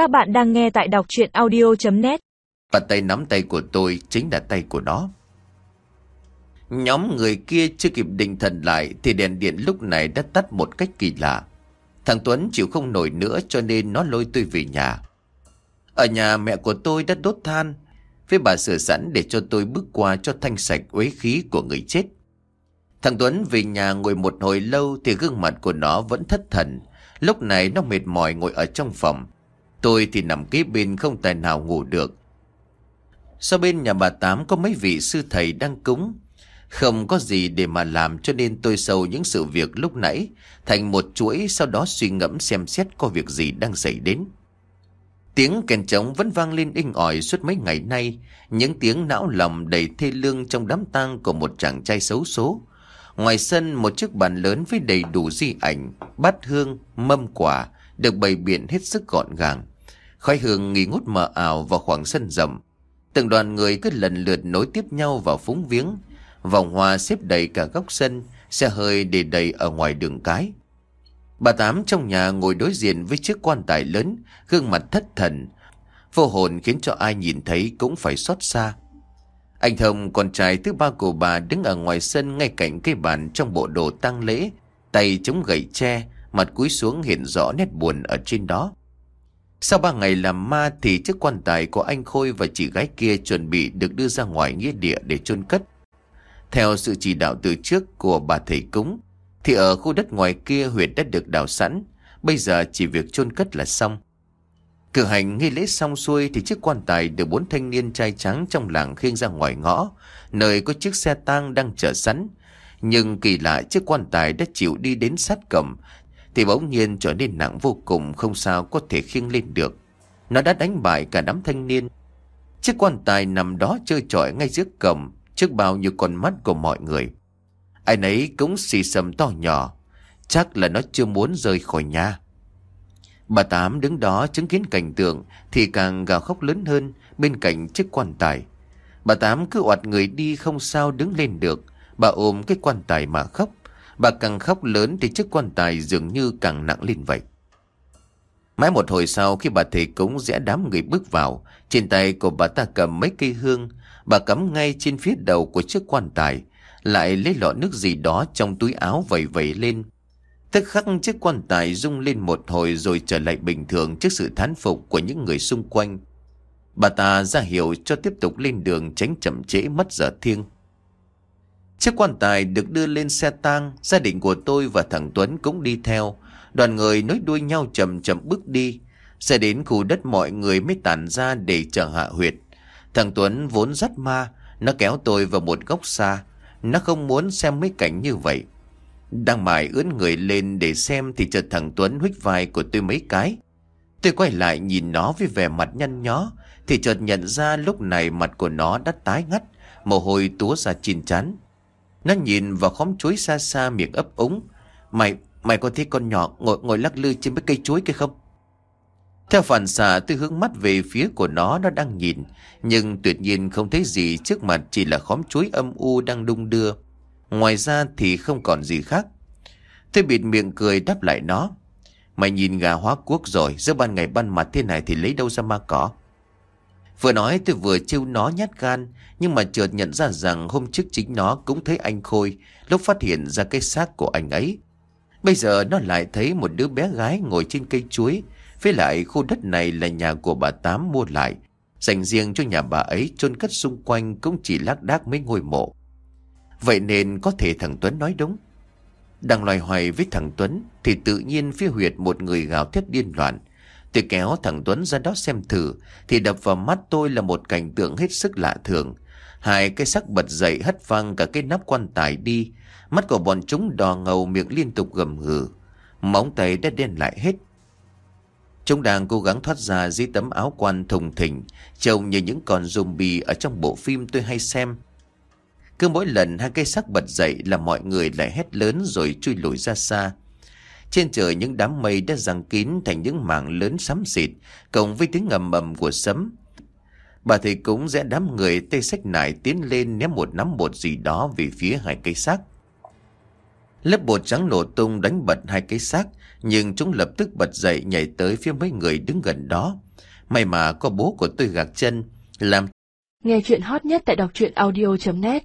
Các bạn đang nghe tại đọc chuyện audio.net Và tay nắm tay của tôi chính là tay của nó. Nhóm người kia chưa kịp định thần lại thì đèn điện lúc này đã tắt một cách kỳ lạ. Thằng Tuấn chịu không nổi nữa cho nên nó lôi tôi về nhà. Ở nhà mẹ của tôi đã đốt than, với bà sửa sẵn để cho tôi bước qua cho thanh sạch uế khí của người chết. Thằng Tuấn về nhà ngồi một hồi lâu thì gương mặt của nó vẫn thất thần. Lúc này nó mệt mỏi ngồi ở trong phòng. Tôi thì nằm kế bên không tài nào ngủ được. Sau bên nhà bà Tám có mấy vị sư thầy đang cúng. Không có gì để mà làm cho nên tôi sâu những sự việc lúc nãy thành một chuỗi sau đó suy ngẫm xem xét có việc gì đang xảy đến. Tiếng kèn trống vẫn vang lên inh ỏi suốt mấy ngày nay, những tiếng não lòng đầy thê lương trong đám tang của một chàng trai xấu số. Ngoài sân một chiếc bàn lớn với đầy đủ di ảnh, bát hương, mâm quả được bày biện hết sức gọn gàng. Khói hương nghi ngút mờ ảo vào khoảng sân rộng. Từng đoàn người cứ lần lượt nối tiếp nhau vào phúng viếng. Vòng hoa xếp đầy cả góc sân, xe hơi để đầy ở ngoài đường cái. Bà Tám trong nhà ngồi đối diện với chiếc quan tài lớn, gương mặt thất thần. Vô hồn khiến cho ai nhìn thấy cũng phải xót xa. Anh Thông, con trai thứ ba của bà đứng ở ngoài sân ngay cạnh cây bàn trong bộ đồ tang lễ, tay chống gậy tre, mặt cúi xuống hiện rõ nét buồn ở trên đó. Sau ba ngày làm ma thì chiếc quan tài của anh Khôi và chị gái kia chuẩn bị được đưa ra ngoài nghĩa địa để chôn cất. Theo sự chỉ đạo từ trước của bà thầy cúng, thì ở khu đất ngoài kia huyệt đã được đào sẵn, bây giờ chỉ việc chôn cất là xong. Cử hành nghi lễ xong xuôi thì chiếc quan tài được bốn thanh niên trai trắng trong làng khiêng ra ngoài ngõ, nơi có chiếc xe tang đang chờ sẵn. Nhưng kỳ lạ chiếc quan tài đã chịu đi đến sát cầm, thì bỗng nhiên trở nên nặng vô cùng không sao có thể khiêng lên được. Nó đã đánh bại cả đám thanh niên. Chiếc quan tài nằm đó chơi trọi ngay trước cầm, trước bao nhiêu con mắt của mọi người. Ai nấy cũng xì xầm to nhỏ, chắc là nó chưa muốn rời khỏi nhà. Bà Tám đứng đó chứng kiến cảnh tượng thì càng gào khóc lớn hơn bên cạnh chiếc quan tài. Bà Tám cứ oạt người đi không sao đứng lên được. Bà ôm cái quan tài mà khóc. Bà càng khóc lớn thì chiếc quan tài dường như càng nặng lên vậy. Mãi một hồi sau khi bà thầy cúng rẽ đám người bước vào, trên tay của bà ta cầm mấy cây hương, bà cắm ngay trên phía đầu của chiếc quan tài, lại lấy lọ nước gì đó trong túi áo vẩy vẩy lên. Tức khắc chiếc quan tài rung lên một hồi rồi trở lại bình thường trước sự thán phục của những người xung quanh. Bà ta ra hiệu cho tiếp tục lên đường tránh chậm trễ mất giờ thiêng. Chiếc quan tài được đưa lên xe tang, gia đình của tôi và thằng Tuấn cũng đi theo. Đoàn người nối đuôi nhau chậm chậm bước đi. Xe đến khu đất mọi người mới tản ra để chờ hạ huyệt. Thằng Tuấn vốn rất ma, nó kéo tôi vào một góc xa. Nó không muốn xem mấy cảnh như vậy. Đang mải ướn người lên để xem thì chợt thằng Tuấn huých vai của tôi mấy cái. Tôi quay lại nhìn nó với vẻ mặt nhăn nhó, thì chợt nhận ra lúc này mặt của nó đã tái ngắt, mồ hôi túa ra chín chắn. Nó nhìn vào khóm chuối xa xa miệng ấp úng. Mày, mày có thấy con nhỏ ngồi ngồi lắc lư trên mấy cây chuối kia không? Theo phản xạ tôi hướng mắt về phía của nó nó đang nhìn, nhưng tuyệt nhiên không thấy gì trước mặt chỉ là khóm chuối âm u đang đung đưa. Ngoài ra thì không còn gì khác. Tôi bịt miệng cười đáp lại nó. Mày nhìn gà hóa quốc rồi, giữa ban ngày ban mặt thế này thì lấy đâu ra ma cỏ. Vừa nói tôi vừa trêu nó nhát gan, nhưng mà chợt nhận ra rằng hôm trước chính nó cũng thấy anh Khôi lúc phát hiện ra cái xác của anh ấy. Bây giờ nó lại thấy một đứa bé gái ngồi trên cây chuối, với lại khu đất này là nhà của bà Tám mua lại, dành riêng cho nhà bà ấy chôn cất xung quanh cũng chỉ lác đác mấy ngôi mộ. Vậy nên có thể thằng Tuấn nói đúng. Đang loài hoài với thằng Tuấn thì tự nhiên phía huyệt một người gào thét điên loạn. Tôi kéo thằng Tuấn ra đó xem thử thì đập vào mắt tôi là một cảnh tượng hết sức lạ thường. Hai cái sắc bật dậy hất văng cả cái nắp quan tài đi. Mắt của bọn chúng đỏ ngầu miệng liên tục gầm gừ. Móng tay đã đen lại hết. Chúng đang cố gắng thoát ra dưới tấm áo quan thùng thình, trông như những con zombie ở trong bộ phim tôi hay xem. Cứ mỗi lần hai cây sắc bật dậy là mọi người lại hét lớn rồi chui lùi ra xa. Trên trời những đám mây đã giăng kín thành những mảng lớn xám xịt, cộng với tiếng ngầm mầm của sấm. Bà thầy cũng rẽ đám người tê sách nải tiến lên ném một nắm bột gì đó về phía hai cây xác. Lớp bột trắng nổ tung đánh bật hai cái xác, nhưng chúng lập tức bật dậy nhảy tới phía mấy người đứng gần đó. May mà có bố của tôi gạt chân, làm Nghe chuyện hot nhất tại đọc truyện audio.net